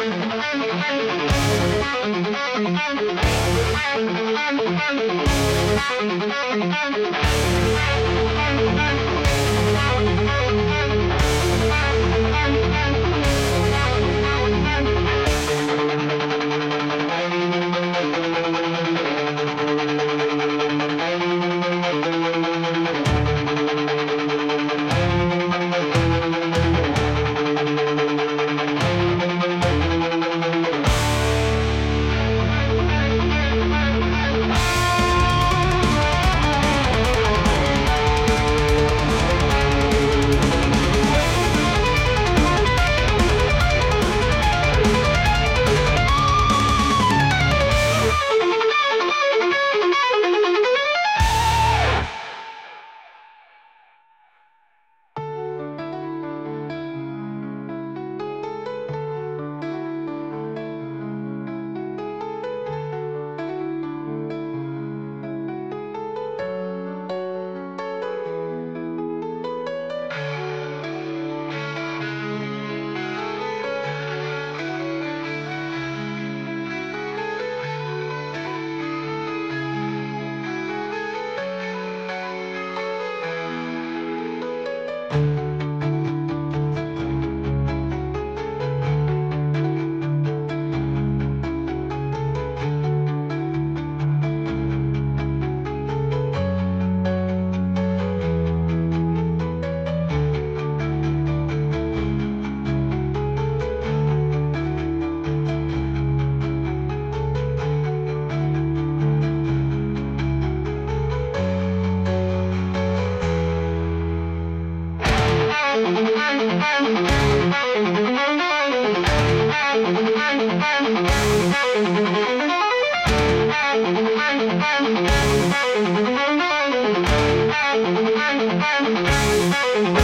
Thank you. Thank